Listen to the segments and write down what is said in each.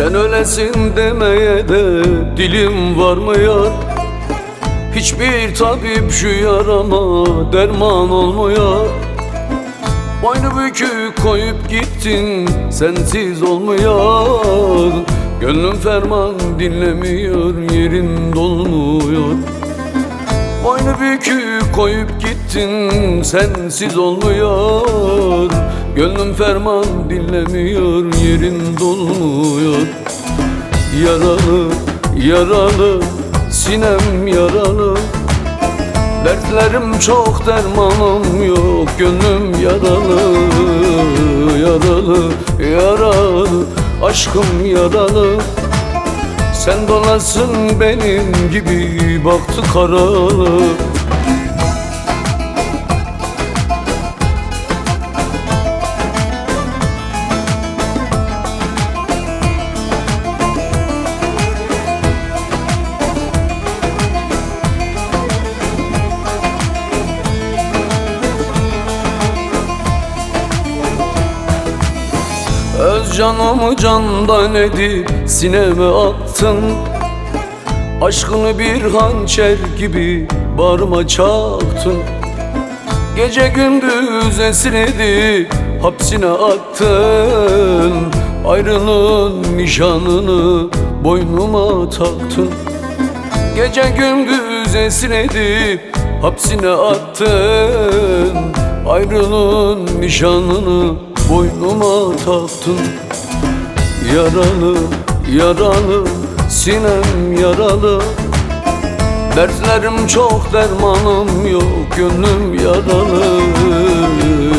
Sen ölesin demeye de dilim varmıyor. Hiçbir tabip şu yarama derman olmuyor. Boynu bükük koyup gittin sensiz olmuyor. Gönlüm ferman dinlemiyor yerin dolmuyor Boynu bükük koyup gittin sensiz olmuyor Gönlüm ferman dinlemiyor yerin dolmuyor. Yaralı yaralı sinem yaralı. Dertlerim çok dermanım yok Gönlüm yaralı. Yaralı yaralı Aşkım yaralı. Sen dolasın benim gibi Baktı karalı canımı candan edip sineme attın? Aşkını bir hançer gibi barıma çaktın. Gece gündüz esir edip hapsine attın. Ayrılığın nişanını boynuma taktın. Gece gündüz esir edip hapsine attın. Ayrılığın nişanını boynuma taktın. Yaralı, yaralı, sinem yaralı. Dertlerim çok dermanım yok Gönlüm yaralı,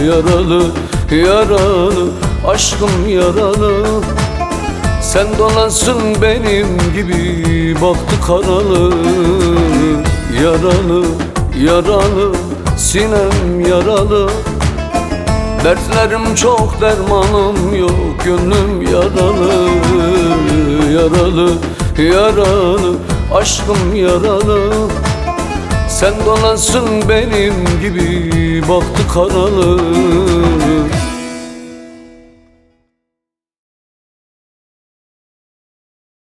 yaralı, yaralı Aşkım yaralı. Sen dolasın benim gibi Baktı karalı. Yaralı, yaralı, sinem yaralı Dertlerim çok dermanım yok Gönlüm yaralı Yaralı Yaralı Aşkım yaralı. Sen dolasın benim gibi Baktı karalı